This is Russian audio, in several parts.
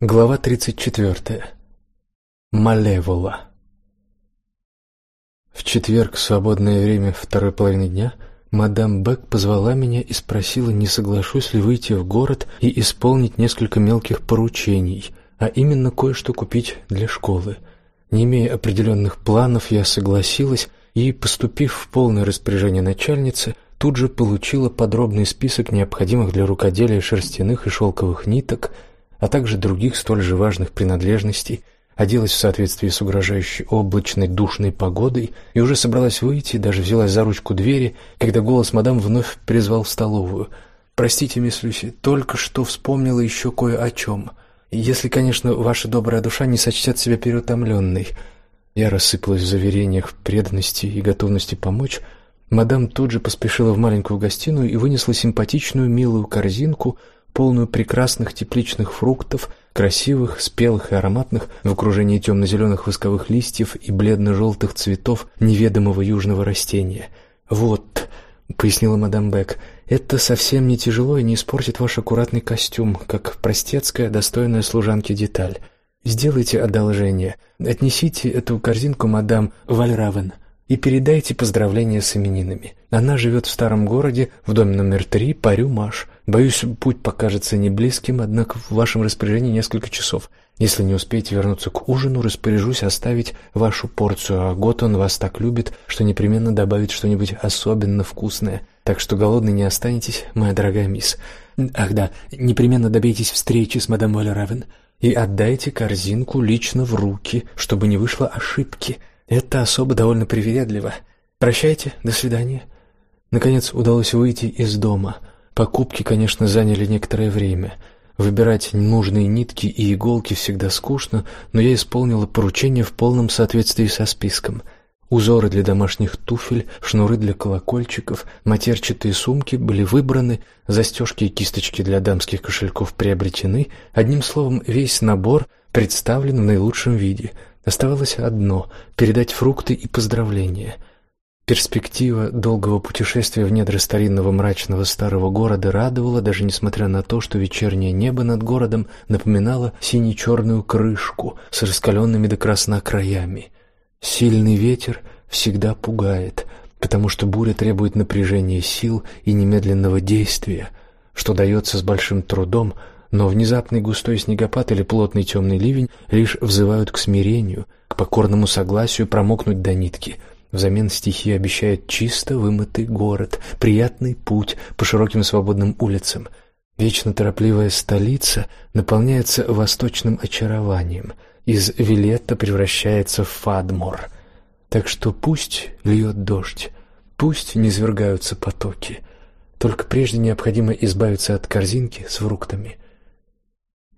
Глава 34. Малевола. В четверг, свободное время второй половины дня, мадам Бек позвала меня и спросила, не соглашусь ли выйти в город и исполнить несколько мелких поручений, а именно кое-что купить для школы. Не имея определенных планов, я согласилась и, поступив в полное распоряжение начальницы, тут же получила подробный список необходимых для рукоделия шерстяных и шелковых ниток – а также других столь же важных принадлежностей, оделась в соответствии с угрожающей облачной душной погодой и уже собралась выйти, даже взялась за ручку двери, когда голос мадам вновь призвал в столовую. Простите, мисс Люси, только что вспомнила еще кое о чем. Если, конечно, ваша добрая душа не сочтет себя переутомленной. Я рассыпалась в заверениях преданности и готовности помочь. Мадам тут же поспешила в маленькую гостиную и вынесла симпатичную милую корзинку полную прекрасных тепличных фруктов, красивых, спелых и ароматных, в окружении темно-зеленых восковых листьев и бледно-желтых цветов неведомого южного растения. Вот, пояснила мадам Бек, это совсем не тяжело и не испортит ваш аккуратный костюм, как простецкая, достойная служанки деталь. Сделайте одолжение, отнесите эту корзинку мадам Вальравен и передайте поздравления с именинами. Она живет в старом городе, в доме номер три, по Рюмаш. Боюсь, путь покажется не близким, однако в вашем распоряжении несколько часов. Если не успеете вернуться к ужину, распоряжусь оставить вашу порцию, а Готон вас так любит, что непременно добавит что-нибудь особенно вкусное. Так что голодной не останетесь, моя дорогая мисс. Ах да, непременно добейтесь встречи с мадам Валеравен и отдайте корзинку лично в руки, чтобы не вышло ошибки. Это особо довольно привередливо. Прощайте, до свидания. Наконец удалось выйти из дома. Покупки, конечно, заняли некоторое время. Выбирать нужные нитки и иголки всегда скучно, но я исполнила поручение в полном соответствии со списком. Узоры для домашних туфель, шнуры для колокольчиков, матерчатые сумки были выбраны, застежки и кисточки для дамских кошельков приобретены. Одним словом, весь набор представлен в наилучшем виде. Оставалось одно передать фрукты и поздравления. Перспектива долгого путешествия в недра старинного мрачного старого города радовала, даже несмотря на то, что вечернее небо над городом напоминало сине-черную крышку с раскаленными до красна краями. Сильный ветер всегда пугает, потому что буря требует напряжения сил и немедленного действия, что дается с большим трудом, но внезапный густой снегопад или плотный темный ливень лишь взывают к смирению, к покорному согласию промокнуть до нитки — Взамен стихия обещает чисто вымытый город, приятный путь по широким свободным улицам. Вечно торопливая столица наполняется восточным очарованием, из Вилетта превращается в Фадмор. Так что пусть льет дождь, пусть низвергаются потоки. Только прежде необходимо избавиться от корзинки с фруктами.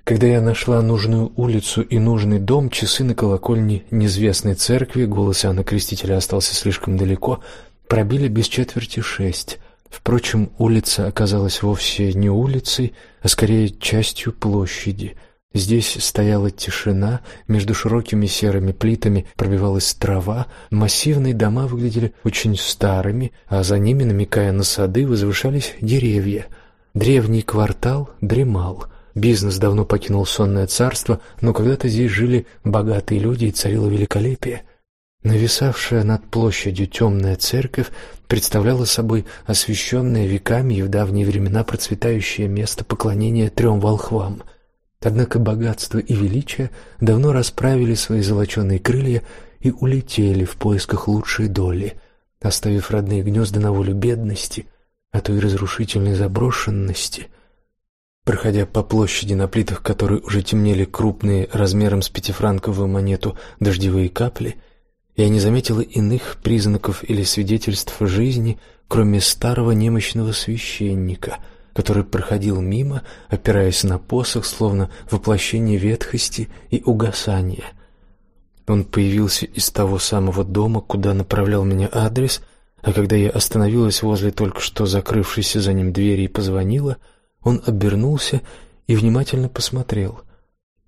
Когда я нашла нужную улицу и нужный дом, часы на колокольне неизвестной церкви, голос Иоанна Крестителя остался слишком далеко, пробили без четверти шесть. Впрочем, улица оказалась вовсе не улицей, а скорее частью площади. Здесь стояла тишина, между широкими серыми плитами пробивалась трава, массивные дома выглядели очень старыми, а за ними, намекая на сады, возвышались деревья. Древний квартал дремал. Бизнес давно покинул сонное царство, но когда-то здесь жили богатые люди и царило великолепие. Нависавшая над площадью темная церковь представляла собой освященное веками и в давние времена процветающее место поклонения трем волхвам. Однако богатство и величие давно расправили свои золоченые крылья и улетели в поисках лучшей доли, оставив родные гнезда на волю бедности, а то и разрушительной заброшенности. Проходя по площади, на плитах которой уже темнели крупные, размером с пятифранковую монету, дождевые капли, я не заметила иных признаков или свидетельств жизни, кроме старого немощного священника, который проходил мимо, опираясь на посох, словно воплощение ветхости и угасания. Он появился из того самого дома, куда направлял меня адрес, а когда я остановилась возле только что закрывшейся за ним двери и позвонила — он обернулся и внимательно посмотрел.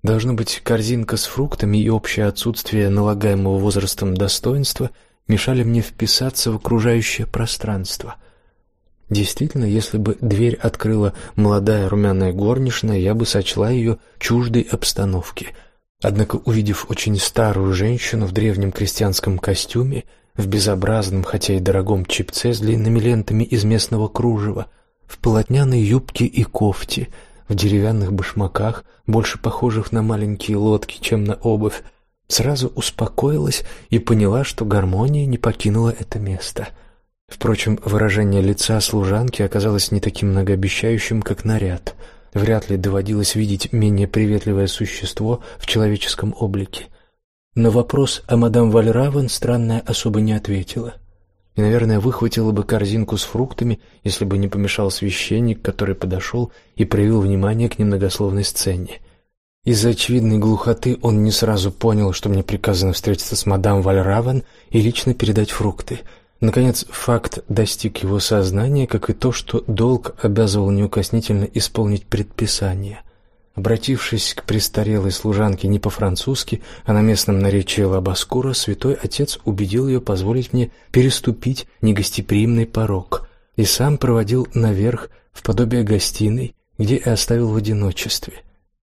Должно быть, корзинка с фруктами и общее отсутствие налагаемого возрастом достоинства мешали мне вписаться в окружающее пространство. Действительно, если бы дверь открыла молодая румяная горничная, я бы сочла ее чуждой обстановки. Однако, увидев очень старую женщину в древнем крестьянском костюме, в безобразном, хотя и дорогом чепце с длинными лентами из местного кружева, в полотняной юбке и кофте, в деревянных башмаках, больше похожих на маленькие лодки, чем на обувь, сразу успокоилась и поняла, что гармония не покинула это место — Впрочем, выражение лица служанки оказалось не таким многообещающим, как наряд. Вряд ли доводилось видеть менее приветливое существо в человеческом облике. На вопрос о мадам Вальравен странная особо не ответила. И, наверное, выхватила бы корзинку с фруктами, если бы не помешал священник, который подошел и проявил внимание к немногословной сцене. Из-за очевидной глухоты он не сразу понял, что мне приказано встретиться с мадам Вальравен и лично передать фрукты — Наконец, факт достиг его сознания, как и то, что долг обязывал неукоснительно исполнить предписание. Обратившись к престарелой служанке не по-французски, а на местном наречии лабаскура, святой отец убедил ее позволить мне переступить негостеприимный порог и сам проводил наверх в подобие гостиной, где и оставил в одиночестве.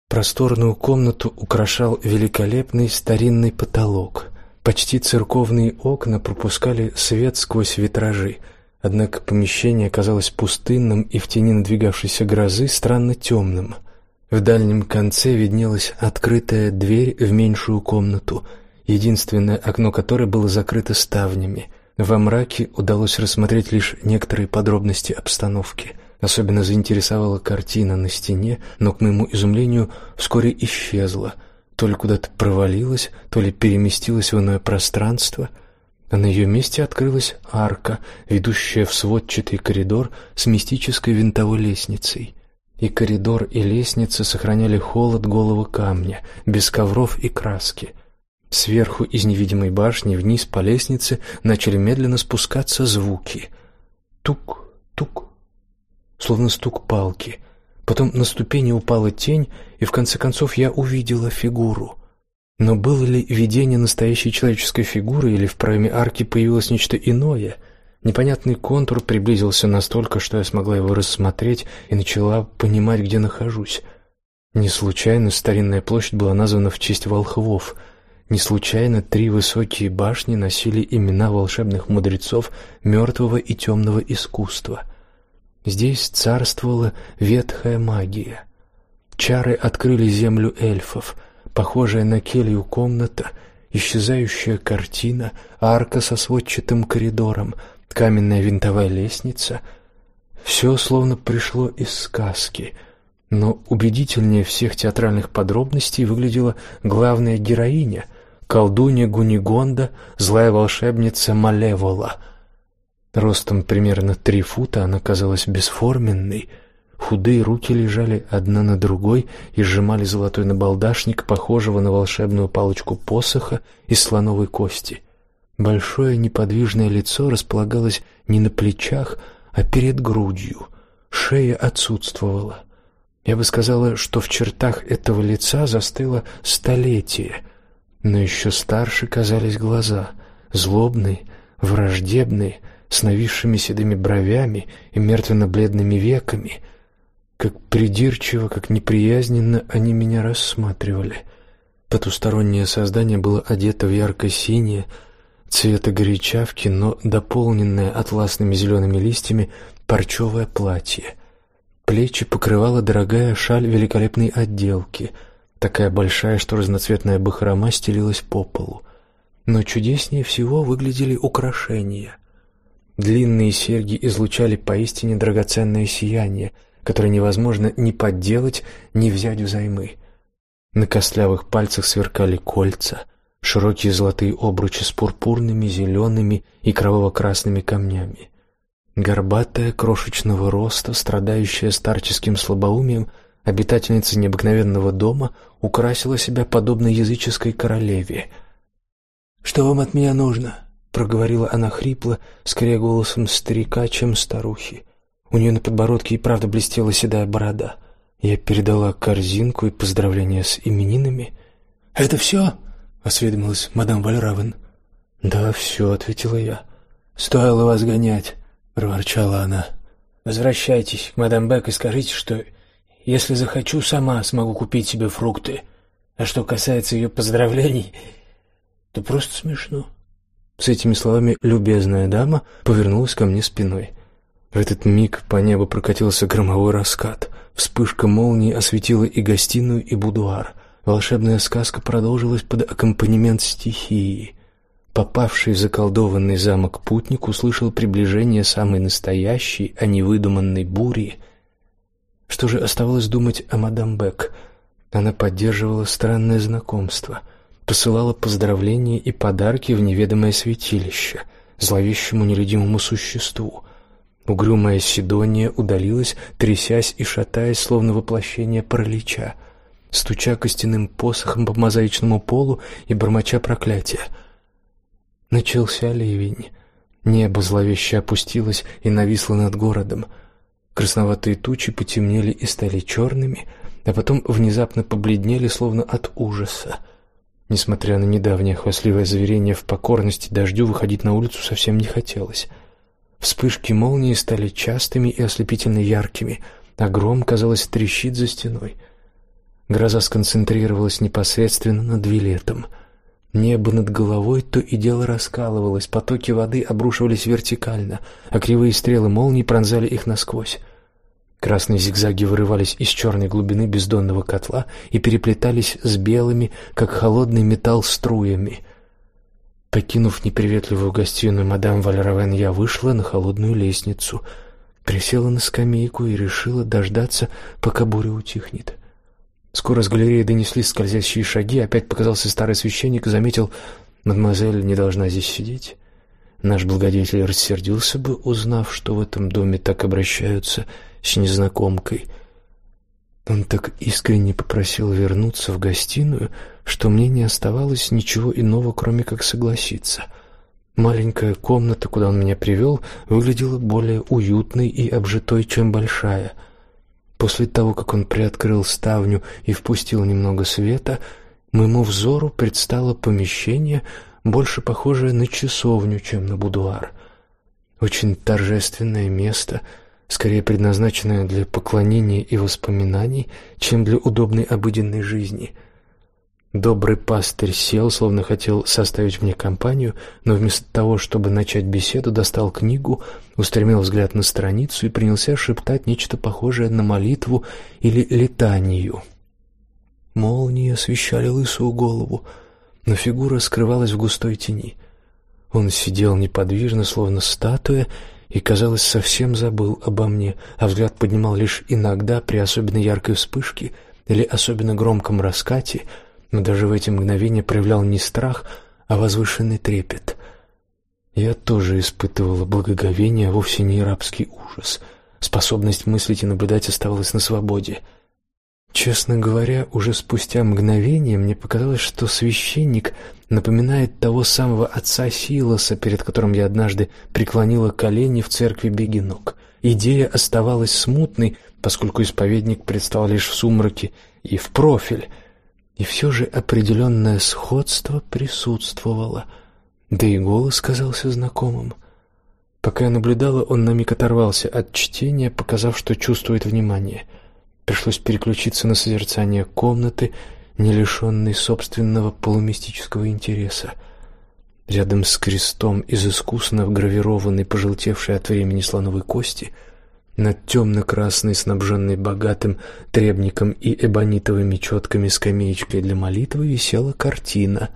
Просторную комнату украшал великолепный старинный потолок. Почти церковные окна пропускали свет сквозь витражи, однако помещение казалось пустынным и в тени надвигавшейся грозы странно темным. В дальнем конце виднелась открытая дверь в меньшую комнату, единственное окно которой было закрыто ставнями. Во мраке удалось рассмотреть лишь некоторые подробности обстановки. Особенно заинтересовала картина на стене, но к моему изумлению вскоре исчезла — то ли куда-то провалилась, то ли переместилась в иное пространство, а на ее месте открылась арка, ведущая в сводчатый коридор с мистической винтовой лестницей. И коридор, и лестница сохраняли холод голого камня, без ковров и краски. Сверху из невидимой башни вниз по лестнице начали медленно спускаться звуки. Тук, тук, словно стук палки — Потом на ступени упала тень, и в конце концов я увидела фигуру. Но было ли видение настоящей человеческой фигуры или в проеме арки появилось нечто иное? Непонятный контур приблизился настолько, что я смогла его рассмотреть и начала понимать, где нахожусь. Не случайно старинная площадь была названа в честь волхвов. Не случайно три высокие башни носили имена волшебных мудрецов мертвого и темного искусства. Здесь царствовала ветхая магия. Чары открыли землю эльфов, похожая на келью комната, исчезающая картина, арка со сводчатым коридором, каменная винтовая лестница. Все словно пришло из сказки, но убедительнее всех театральных подробностей выглядела главная героиня, колдунья Гунигонда, злая волшебница Малевола — Ростом примерно три фута она казалась бесформенной. Худые руки лежали одна на другой и сжимали золотой набалдашник, похожего на волшебную палочку посоха из слоновой кости. Большое неподвижное лицо располагалось не на плечах, а перед грудью. Шея отсутствовала. Я бы сказала, что в чертах этого лица застыло столетие, но еще старше казались глаза, злобные, враждебные, с нависшими седыми бровями и мертвенно-бледными веками. Как придирчиво, как неприязненно они меня рассматривали. Потустороннее создание было одето в ярко-синее, цвета горячавки, но дополненное атласными зелеными листьями парчевое платье. Плечи покрывала дорогая шаль великолепной отделки, такая большая, что разноцветная бахрома стелилась по полу. Но чудеснее всего выглядели украшения. Длинные серьги излучали поистине драгоценное сияние, которое невозможно ни подделать, ни взять взаймы. На костлявых пальцах сверкали кольца, широкие золотые обручи с пурпурными, зелеными и кроваво-красными камнями. Горбатая, крошечного роста, страдающая старческим слабоумием, обитательница необыкновенного дома украсила себя подобно языческой королеве. «Что вам от меня нужно?» проговорила она хрипло, скорее голосом старика, чем старухи. У нее на подбородке и правда блестела седая борода. Я передала корзинку и поздравления с именинами. «Это все?» — осведомилась мадам Вальравен. «Да, все», — ответила я. «Стоило вас гонять», — проворчала она. Возвращайтесь мадам Бек и скажите, что если захочу, сама смогу купить себе фрукты. А что касается ее поздравлений, то просто смешно. С этими словами любезная дама повернулась ко мне спиной. В этот миг по небу прокатился громовой раскат. Вспышка молнии осветила и гостиную, и будуар. Волшебная сказка продолжилась под аккомпанемент стихии. Попавший в заколдованный замок путник услышал приближение самой настоящей, а не выдуманной бури. Что же оставалось думать о мадам Бек? Она поддерживала странное знакомство, посылала поздравления и подарки в неведомое святилище, зловещему нелюдимому существу. Угрюмая Сидония удалилась, трясясь и шатаясь, словно воплощение паралича, стуча костяным посохом по мозаичному полу и бормоча проклятия — Начался ливень. Небо зловеще опустилось и нависло над городом. Красноватые тучи потемнели и стали черными, а потом внезапно побледнели, словно от ужаса. Несмотря на недавнее хвастливое заверение в покорности дождю, выходить на улицу совсем не хотелось. Вспышки молнии стали частыми и ослепительно яркими, а гром, казалось, трещит за стеной. Гроза сконцентрировалась непосредственно над Вилетом — Небо над головой то и дело раскалывалось, потоки воды обрушивались вертикально, а кривые стрелы молний пронзали их насквозь. Красные зигзаги вырывались из черной глубины бездонного котла и переплетались с белыми, как холодный металл, струями. Покинув неприветливую гостиную мадам Вальравен, я вышла на холодную лестницу, присела на скамейку и решила дождаться, пока буря утихнет. Скоро с галереи донеслись скользящие шаги, опять показался старый священник и заметил: "Мадемуазель не должна здесь сидеть". Наш благодетель рассердился бы, узнав, что в этом доме так обращаются с незнакомкой. Он так искренне попросил вернуться в гостиную, что мне не оставалось ничего иного, кроме как согласиться. Маленькая комната, куда он меня привел, выглядела более уютной и обжитой, чем большая — После того, как он приоткрыл ставню и впустил немного света, моему взору предстало помещение, больше похожее на часовню, чем на будуар. Очень торжественное место, скорее предназначенное для поклонения и воспоминаний, чем для удобной обыденной жизни — Добрый пастырь сел, словно хотел составить мне компанию, но вместо того, чтобы начать беседу, достал книгу, устремил взгляд на страницу и принялся шептать нечто похожее на молитву или летанию. Молнии освещали лысую голову, но фигура скрывалась в густой тени. Он сидел неподвижно, словно статуя, и, казалось, совсем забыл обо мне, а взгляд поднимал лишь иногда при особенно яркой вспышке или особенно громком раскате — но даже в эти мгновения проявлял не страх, а возвышенный трепет. Я тоже испытывала благоговение, а вовсе не рабский ужас. Способность мыслить и наблюдать оставалась на свободе. Честно говоря, уже спустя мгновение мне показалось, что священник напоминает того самого отца Силоса, перед которым я однажды преклонила колени в церкви Бегинок. Идея оставалась смутной, поскольку исповедник предстал лишь в сумраке и в профиль — и все же определенное сходство присутствовало, да и голос казался знакомым. Пока я наблюдала, он на миг оторвался от чтения, показав, что чувствует внимание. Пришлось переключиться на созерцание комнаты, не лишенной собственного полумистического интереса. Рядом с крестом из искусно вгравированной, пожелтевшей от времени слоновой кости — над темно-красной, снабженной богатым требником и эбонитовыми четками скамеечкой для молитвы висела картина,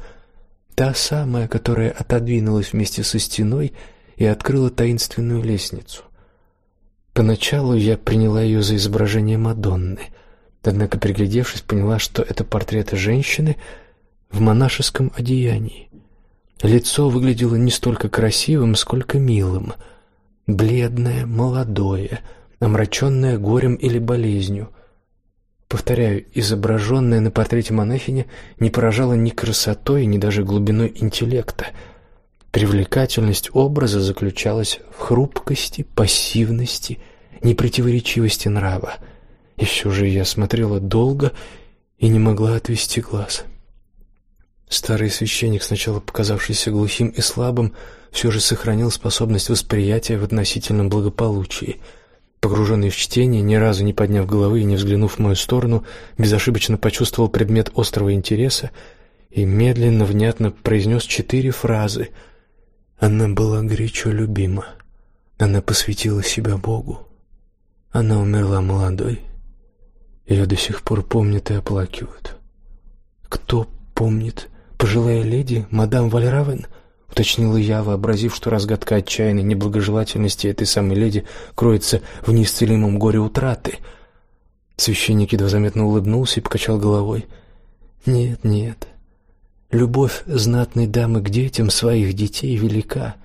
та самая, которая отодвинулась вместе со стеной и открыла таинственную лестницу. Поначалу я приняла ее за изображение Мадонны, однако, приглядевшись, поняла, что это портрет женщины в монашеском одеянии. Лицо выглядело не столько красивым, сколько милым — бледное, молодое, омраченное горем или болезнью. Повторяю, изображенная на портрете монахиня не поражала ни красотой, ни даже глубиной интеллекта. Привлекательность образа заключалась в хрупкости, пассивности, непротиворечивости нрава. Все же я смотрела долго и не могла отвести глаз. Старый священник, сначала показавшийся глухим и слабым, все же сохранил способность восприятия в относительном благополучии. Погруженный в чтение, ни разу не подняв головы и не взглянув в мою сторону, безошибочно почувствовал предмет острого интереса и медленно, внятно произнес четыре фразы. Она была горячо любима. Она посвятила себя Богу. Она умерла молодой. Ее до сих пор помнят и оплакивают. Кто помнит? Пожилая леди, мадам Вальравен? уточнила я, вообразив, что разгадка отчаянной неблагожелательности этой самой леди кроется в неисцелимом горе утраты. Священник едва заметно улыбнулся и покачал головой. Нет, нет. Любовь знатной дамы к детям своих детей велика,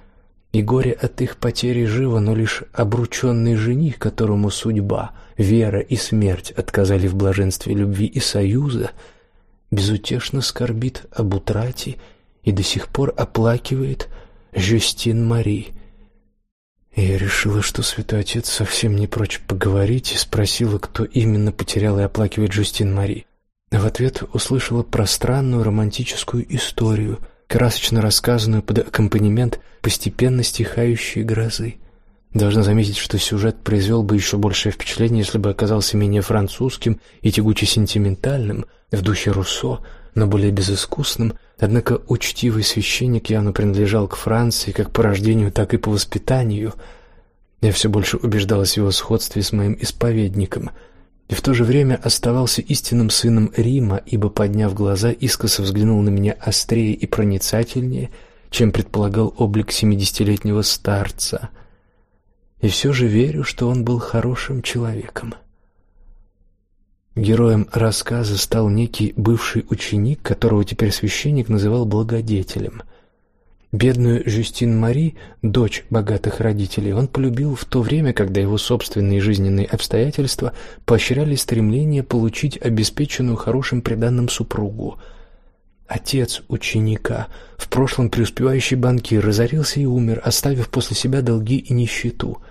и горе от их потери живо, но лишь обрученный жених, которому судьба, вера и смерть отказали в блаженстве любви и союза, безутешно скорбит об утрате и до сих пор оплакивает Жюстин Мари. Я решила, что святой отец совсем не прочь поговорить, и спросила, кто именно потерял и оплакивает Жюстин Мари. В ответ услышала пространную романтическую историю, красочно рассказанную под аккомпанемент постепенно стихающей грозы. Должна заметить, что сюжет произвел бы еще большее впечатление, если бы оказался менее французским и тягуче сентиментальным, в духе Руссо, но более безыскусным. Однако учтивый священник явно принадлежал к Франции как по рождению, так и по воспитанию. Я все больше убеждалась в его сходстве с моим исповедником — и в то же время оставался истинным сыном Рима, ибо подняв глаза, искоса взглянул на меня острее и проницательнее, чем предполагал облик семидесятилетнего старца. И все же верю, что он был хорошим человеком. Героем рассказа стал некий бывший ученик, которого теперь священник называл благодетелем. Бедную Жюстин Мари, дочь богатых родителей, он полюбил в то время, когда его собственные жизненные обстоятельства поощряли стремление получить обеспеченную хорошим приданым супругу. Отец ученика, в прошлом преуспевающий банкир, разорился и умер, оставив после себя долги и нищету.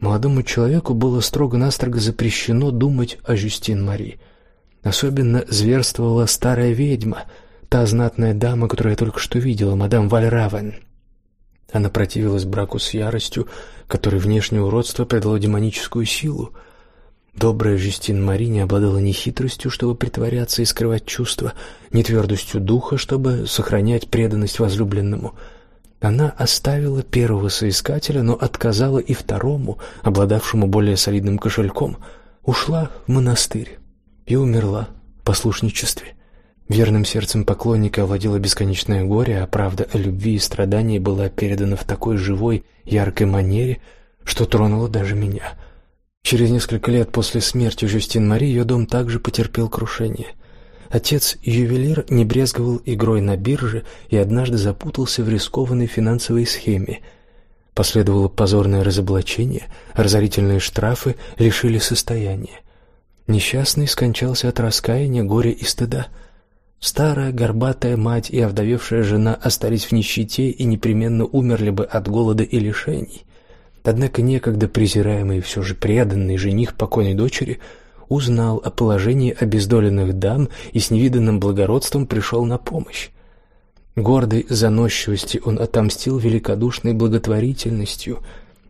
Молодому человеку было строго-настрого запрещено думать о Жюстин Мари. Особенно зверствовала старая ведьма — та знатная дама, которую я только что видела, мадам Вальравен. Она противилась браку с яростью, которой внешнее уродство придало демоническую силу. Добрая Жюстин Мари не обладала ни хитростью, чтобы притворяться и скрывать чувства, ни твердостью духа, чтобы сохранять преданность возлюбленному. Она оставила первого соискателя, но отказала и второму, обладавшему более солидным кошельком, ушла в монастырь и умерла в послушничестве. Верным сердцем поклонника овладело бесконечное горе, а правда о любви и страдании была передана в такой живой, яркой манере, что тронула даже меня. Через несколько лет после смерти Жюстин Мари ее дом также потерпел крушение. Отец ювелир не брезговал игрой на бирже и однажды запутался в рискованной финансовой схеме. Последовало позорное разоблачение, разорительные штрафы лишили состояния. Несчастный скончался от раскаяния, горя и стыда. Старая горбатая мать и овдовевшая жена остались в нищете и непременно умерли бы от голода и лишений. Однако некогда презираемый и все же преданный жених покойной дочери узнал о положении обездоленных дам и с невиданным благородством пришел на помощь. Гордой заносчивости он отомстил великодушной благотворительностью,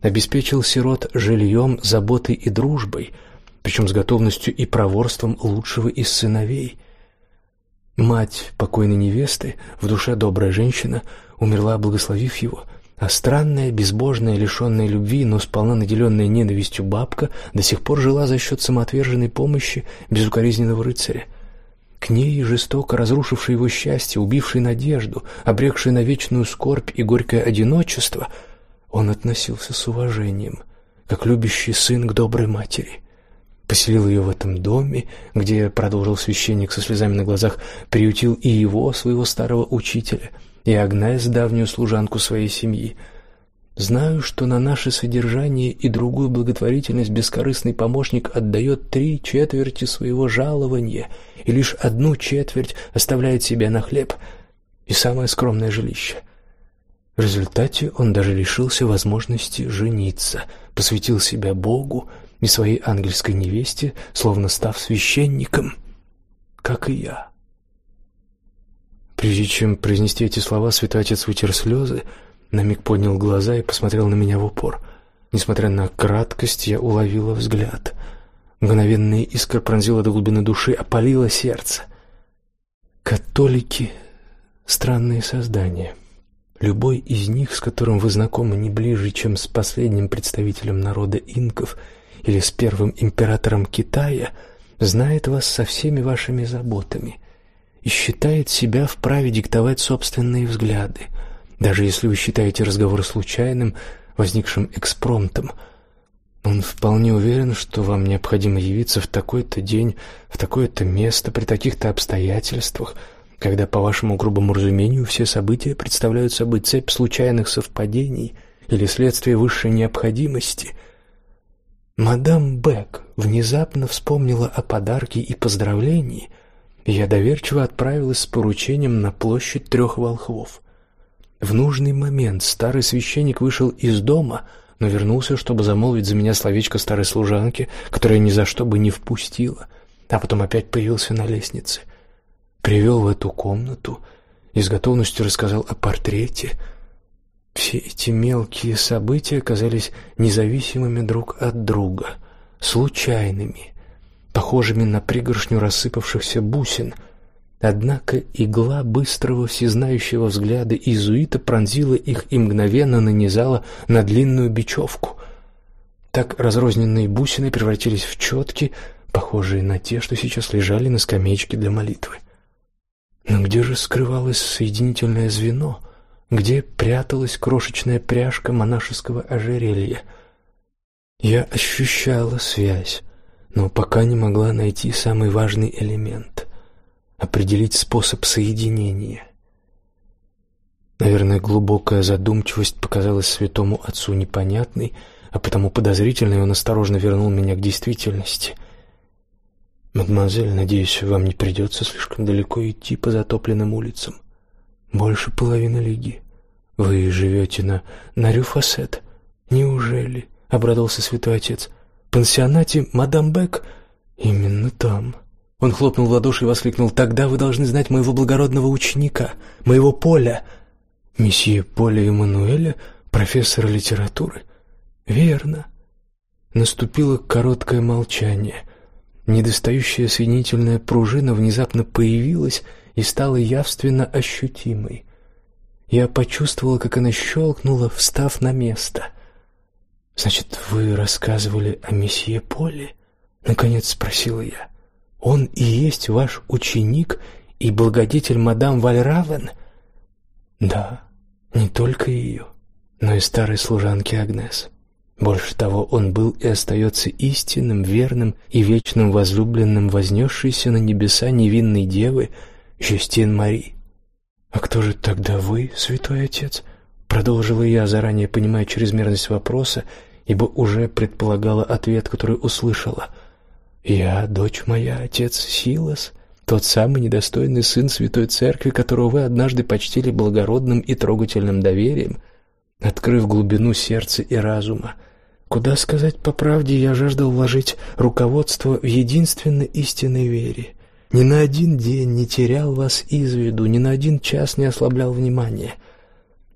обеспечил сирот жильем, заботой и дружбой, причем с готовностью и проворством лучшего из сыновей — Мать покойной невесты, в душе добрая женщина, умерла, благословив его, а странная, безбожная, лишенная любви, но сполна наделенная ненавистью бабка до сих пор жила за счет самоотверженной помощи безукоризненного рыцаря. К ней, жестоко разрушившей его счастье, убившей надежду, обрекшей на вечную скорбь и горькое одиночество, он относился с уважением, как любящий сын к доброй матери поселил ее в этом доме, где, продолжил священник со слезами на глазах, приютил и его, своего старого учителя, и Агнес, давнюю служанку своей семьи. Знаю, что на наше содержание и другую благотворительность бескорыстный помощник отдает три четверти своего жалования и лишь одну четверть оставляет себе на хлеб и самое скромное жилище. В результате он даже лишился возможности жениться, посвятил себя Богу и своей ангельской невесте, словно став священником, как и я. Прежде чем произнести эти слова, святой отец вытер слезы, на миг поднял глаза и посмотрел на меня в упор. Несмотря на краткость, я уловила взгляд. Мгновенная искра пронзила до глубины души, опалила сердце. Католики — странные создания. Любой из них, с которым вы знакомы не ближе, чем с последним представителем народа инков или с первым императором Китая, знает вас со всеми вашими заботами и считает себя вправе диктовать собственные взгляды, даже если вы считаете разговор случайным, возникшим экспромтом. Он вполне уверен, что вам необходимо явиться в такой-то день, в такое-то место, при таких-то обстоятельствах — когда, по вашему грубому разумению, все события представляют собой цепь случайных совпадений или следствие высшей необходимости. Мадам Бек внезапно вспомнила о подарке и поздравлении, я доверчиво отправилась с поручением на площадь трех волхвов. В нужный момент старый священник вышел из дома, но вернулся, чтобы замолвить за меня словечко старой служанки, которая ни за что бы не впустила, а потом опять появился на лестнице привел в эту комнату и с готовностью рассказал о портрете. Все эти мелкие события оказались независимыми друг от друга, случайными, похожими на пригоршню рассыпавшихся бусин. Однако игла быстрого всезнающего взгляда иезуита пронзила их и мгновенно нанизала на длинную бечевку. Так разрозненные бусины превратились в четки, похожие на те, что сейчас лежали на скамеечке для молитвы. Но где же скрывалось соединительное звено? Где пряталась крошечная пряжка монашеского ожерелья? Я ощущала связь, но пока не могла найти самый важный элемент определить способ соединения. Наверное, глубокая задумчивость показалась святому отцу непонятной, а потому подозрительной он осторожно вернул меня к действительности — Мадемуазель, надеюсь, вам не придется слишком далеко идти по затопленным улицам. Больше половины лиги. Вы живете на на Рюфасет. Неужели? обрадовался святой отец. Пансионате мадам Бек именно там. Он хлопнул в ладоши и воскликнул: "Тогда вы должны знать моего благородного ученика, моего Поля, месье Поля Эммануэля, профессора литературы". Верно. Наступило короткое молчание. Недостающая соединительная пружина внезапно появилась и стала явственно ощутимой. Я почувствовала, как она щелкнула, встав на место. Значит, вы рассказывали о месье Поле? наконец спросила я. Он и есть ваш ученик и благодетель мадам Вальравен? Да, не только ее, но и старой служанки Агнес. Больше того, он был и остается истинным, верным и вечным возлюбленным вознесшейся на небеса невинной девы Жюстин Мари. А кто же тогда вы, святой отец? продолжила я, заранее понимая чрезмерность вопроса, ибо уже предполагала ответ, который услышала. Я дочь моя, отец Силас, тот самый недостойный сын святой церкви, которого вы однажды почтили благородным и трогательным доверием, открыв глубину сердца и разума. Куда сказать по правде, я жаждал вложить руководство в единственно истинной вере. Ни на один день не терял вас из виду, ни на один час не ослаблял внимания.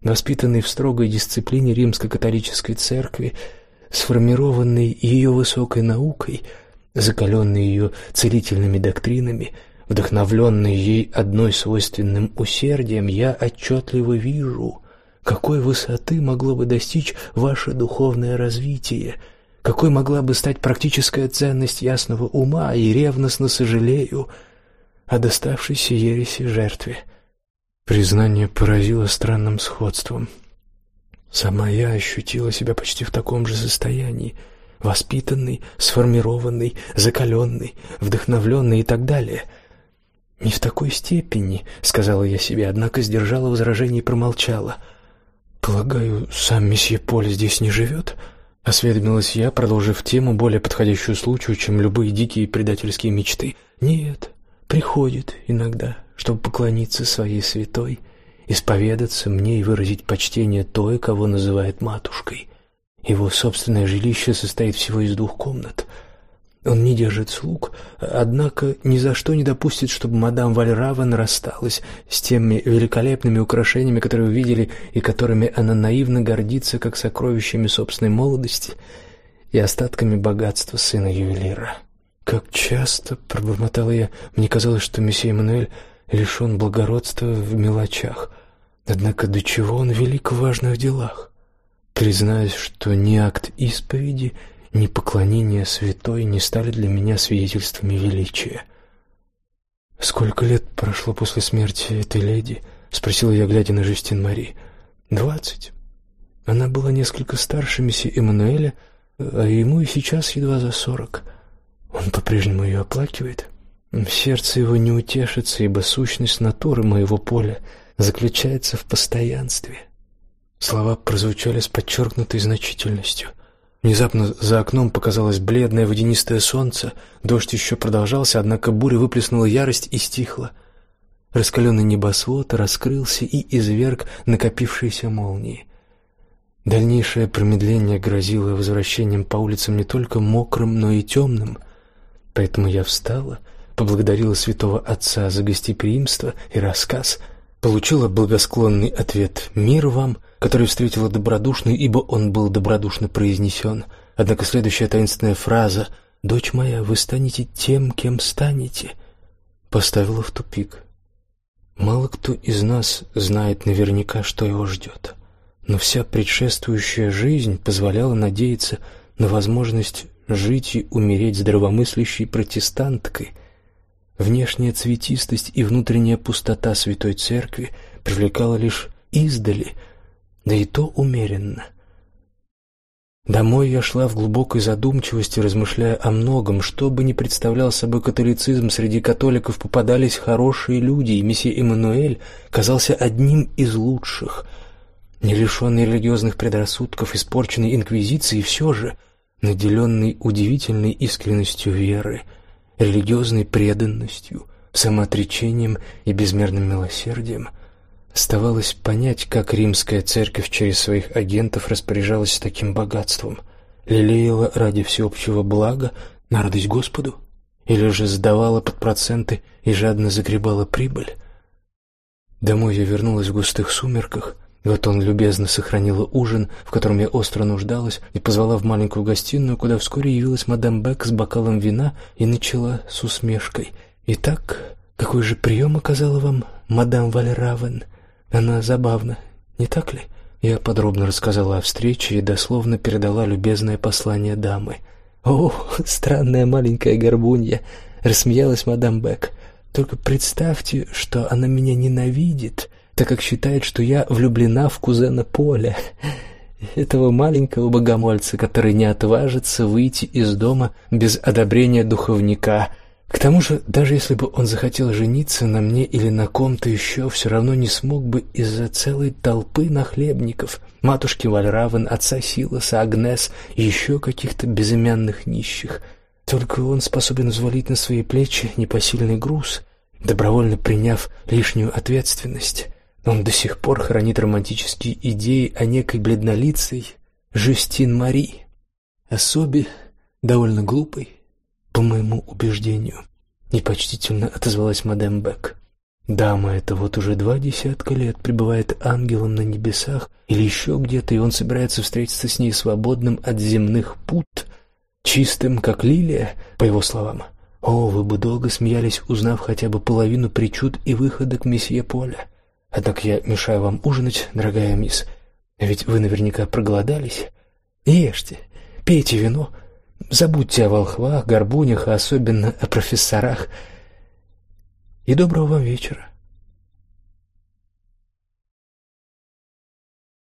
Воспитанный в строгой дисциплине римско-католической церкви, сформированный ее высокой наукой, закаленный ее целительными доктринами, вдохновленный ей одной свойственным усердием, я отчетливо вижу, какой высоты могло бы достичь ваше духовное развитие? Какой могла бы стать практическая ценность ясного ума? И ревностно сожалею о доставшейся ереси жертве. Признание поразило странным сходством. Сама я ощутила себя почти в таком же состоянии, воспитанный, сформированный, закаленный, вдохновленный и так далее. Не в такой степени, сказала я себе, однако сдержала возражение и промолчала. Полагаю, сам месье Поль здесь не живет?» — осведомилась я, продолжив тему, более подходящую случаю, чем любые дикие предательские мечты. «Нет, приходит иногда, чтобы поклониться своей святой, исповедаться мне и выразить почтение той, кого называет матушкой. Его собственное жилище состоит всего из двух комнат. Он не держит слуг, однако ни за что не допустит, чтобы мадам Вальравен рассталась с теми великолепными украшениями, которые вы видели и которыми она наивно гордится, как сокровищами собственной молодости и остатками богатства сына ювелира. Как часто, пробормотала я, мне казалось, что месье Эммануэль лишен благородства в мелочах. Однако до чего он велик в важных делах? Признаюсь, что ни акт исповеди, ни поклонение святой не стали для меня свидетельствами величия. Сколько лет прошло после смерти этой леди? спросила я, глядя на Жюстин Мари. «Двадцать. Она была несколько старше месье Эммануэля, а ему и сейчас едва за сорок. Он по-прежнему ее оплакивает. Сердце его не утешится, ибо сущность натуры моего поля заключается в постоянстве. Слова прозвучали с подчеркнутой значительностью. Внезапно за окном показалось бледное водянистое солнце. Дождь еще продолжался, однако буря выплеснула ярость и стихла. Раскаленный небосвод раскрылся и изверг накопившиеся молнии. Дальнейшее промедление грозило возвращением по улицам не только мокрым, но и темным. Поэтому я встала, поблагодарила святого отца за гостеприимство и рассказ, получила благосклонный ответ: "Мир вам", который встретила добродушно, ибо он был добродушно произнесен. Однако следующая таинственная фраза: "Дочь моя, вы станете тем, кем станете", поставила в тупик. Мало кто из нас знает наверняка, что его ждет, но вся предшествующая жизнь позволяла надеяться на возможность жить и умереть здравомыслящей протестанткой, Внешняя цветистость и внутренняя пустота Святой Церкви привлекала лишь издали, да и то умеренно. Домой я шла в глубокой задумчивости, размышляя о многом, что бы ни представлял собой католицизм, среди католиков попадались хорошие люди, и месье Эммануэль казался одним из лучших. Не лишенный религиозных предрассудков, испорченный инквизицией, все же наделенный удивительной искренностью веры — религиозной преданностью, самоотречением и безмерным милосердием. Оставалось понять, как римская церковь через своих агентов распоряжалась таким богатством, лелеяла ради всеобщего блага на радость Господу, или же сдавала под проценты и жадно загребала прибыль. Домой я вернулась в густых сумерках, вот он любезно сохранила ужин, в котором я остро нуждалась, и позвала в маленькую гостиную, куда вскоре явилась мадам Бек с бокалом вина и начала с усмешкой: "Итак, какой же прием оказала вам мадам Вальравен? Она забавна, не так ли?" Я подробно рассказала о встрече и дословно передала любезное послание дамы. "О, странная маленькая горбунья", рассмеялась мадам Бек. "Только представьте, что она меня ненавидит." Так как считает, что я влюблена в кузена Поля, этого маленького богомольца, который не отважится выйти из дома без одобрения духовника. К тому же, даже если бы он захотел жениться на мне или на ком-то еще, все равно не смог бы из-за целой толпы нахлебников, матушки Вальравен, отца Силаса, Агнес и еще каких-то безымянных нищих. Только он способен взвалить на свои плечи непосильный груз, добровольно приняв лишнюю ответственность. Он до сих пор хранит романтические идеи о некой бледнолицей Жюстин Мари, особе довольно глупой, по моему убеждению. Непочтительно отозвалась мадам Бек. Дама эта вот уже два десятка лет пребывает ангелом на небесах или еще где-то, и он собирается встретиться с ней свободным от земных пут, чистым, как лилия, по его словам. О, вы бы долго смеялись, узнав хотя бы половину причуд и выходок месье Поля. Однако я мешаю вам ужинать, дорогая мисс. Ведь вы наверняка проголодались. Ешьте, пейте вино, забудьте о волхвах, горбунях, а особенно о профессорах. И доброго вам вечера.